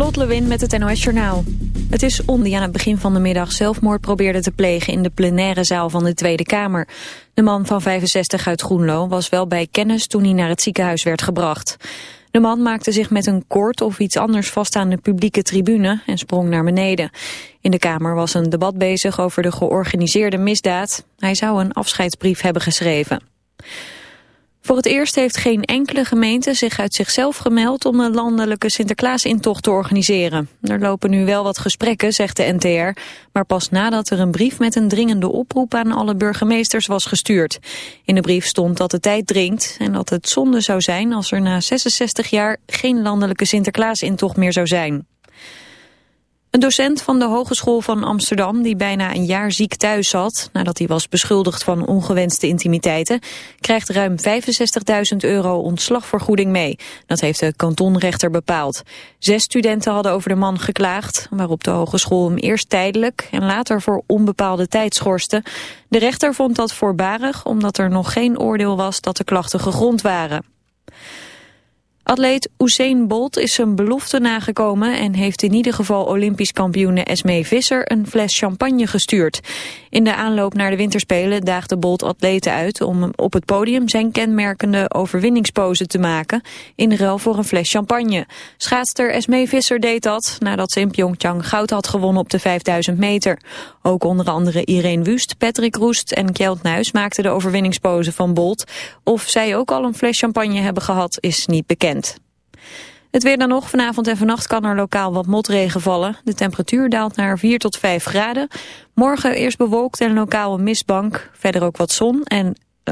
Lot met het NOS Journaal. Het is On die aan het begin van de middag zelfmoord probeerde te plegen in de plenaire zaal van de Tweede Kamer. De man van 65 uit Groenlo was wel bij kennis toen hij naar het ziekenhuis werd gebracht. De man maakte zich met een koord of iets anders vast aan de publieke tribune en sprong naar beneden. In de Kamer was een debat bezig over de georganiseerde misdaad. Hij zou een afscheidsbrief hebben geschreven. Voor het eerst heeft geen enkele gemeente zich uit zichzelf gemeld om een landelijke Sinterklaasintocht te organiseren. Er lopen nu wel wat gesprekken, zegt de NTR, maar pas nadat er een brief met een dringende oproep aan alle burgemeesters was gestuurd. In de brief stond dat de tijd dringt en dat het zonde zou zijn als er na 66 jaar geen landelijke Sinterklaasintocht meer zou zijn. Een docent van de Hogeschool van Amsterdam die bijna een jaar ziek thuis zat... nadat hij was beschuldigd van ongewenste intimiteiten... krijgt ruim 65.000 euro ontslagvergoeding mee. Dat heeft de kantonrechter bepaald. Zes studenten hadden over de man geklaagd... waarop de hogeschool hem eerst tijdelijk en later voor onbepaalde tijd schorste. De rechter vond dat voorbarig omdat er nog geen oordeel was dat de klachten gegrond waren. Atleet Usain Bolt is zijn belofte nagekomen en heeft in ieder geval Olympisch kampioene Esmee Visser een fles champagne gestuurd. In de aanloop naar de winterspelen daagde Bolt atleten uit om op het podium zijn kenmerkende overwinningspose te maken in ruil voor een fles champagne. Schaatster Esmee Visser deed dat nadat ze in Pyeongchang goud had gewonnen op de 5000 meter. Ook onder andere Irene Wust, Patrick Roest en Kjeld Nuis maakten de overwinningspose van Bolt. Of zij ook al een fles champagne hebben gehad is niet bekend. Het weer dan nog. Vanavond en vannacht kan er lokaal wat motregen vallen. De temperatuur daalt naar 4 tot 5 graden. Morgen eerst bewolkt en lokaal een mistbank. Verder ook wat zon en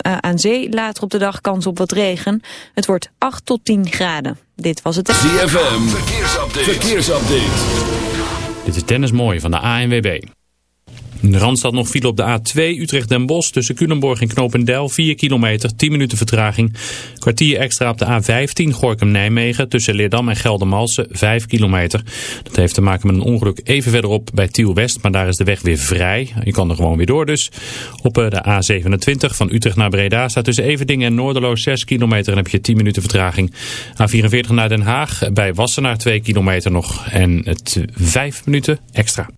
uh, aan zee later op de dag kans op wat regen. Het wordt 8 tot 10 graden. Dit was het... ZFM, verkeersupdate. verkeersupdate. Dit is Dennis Mooij van de ANWB. In de Randstad nog file op de A2 Utrecht-Den Bosch tussen Culemborg en Knopendel 4 kilometer, 10 minuten vertraging. Kwartier extra op de A15 Gorkum-Nijmegen tussen Leerdam en Geldermalsen 5 kilometer. Dat heeft te maken met een ongeluk even verderop bij Tiel-West, maar daar is de weg weer vrij. Je kan er gewoon weer door dus. Op eh, de A27 van Utrecht naar Breda staat tussen Everdingen en Noorderloos 6 kilometer en heb je 10 minuten vertraging. A44 naar Den Haag bij Wassenaar 2 kilometer nog en het 5 minuten extra.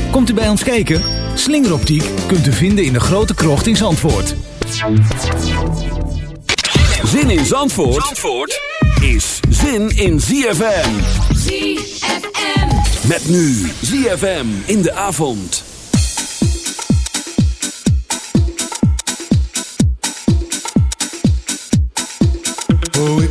Komt u bij ons kijken? Slingeroptiek kunt u vinden in de grote krocht in Zandvoort. Zin in Zandvoort, Zandvoort is zin in ZFM. ZFM. Met nu ZFM in de avond. Oh,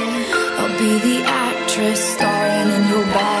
Be the actress starring in your bad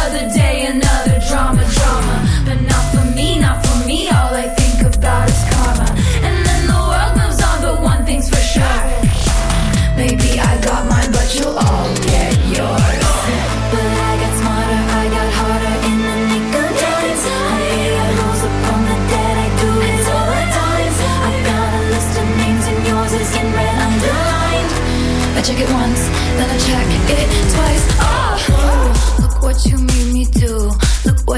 another day, another drama, drama. But not for me, not for me. All I think about is karma. And then the world moves on, but one thing's for sure. Maybe I got mine, but you'll all get yours. But I got smarter, I got harder in the nick of time. I rose up from the dead, I do it all the time. I got a list of names and yours is in red underlined. I check it once,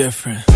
Different.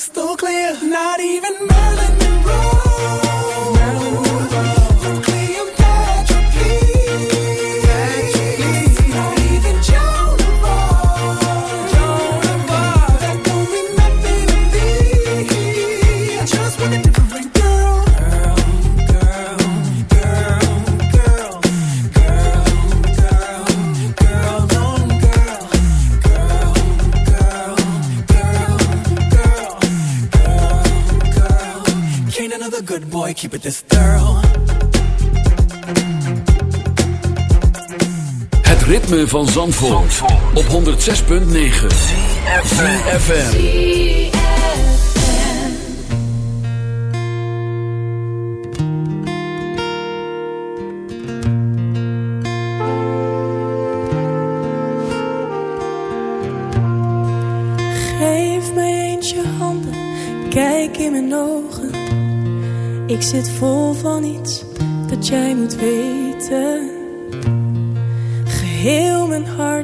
Crystal clear, not even Marilyn Monroe. Van Zandvoort, op 106.9 FM. Geef mij eens je handen, kijk in mijn ogen. Ik zit vol van iets dat jij moet weten.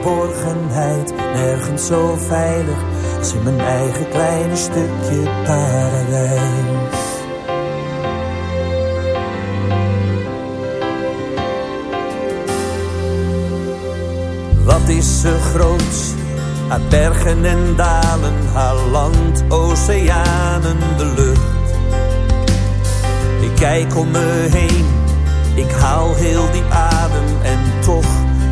geborgenheid. Nergens zo veilig als in mijn eigen kleine stukje paradijs. Wat is er groots? Haar bergen en dalen, haar land, oceanen, de lucht. Ik kijk om me heen, ik haal heel die adem en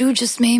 you just made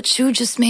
what you just made.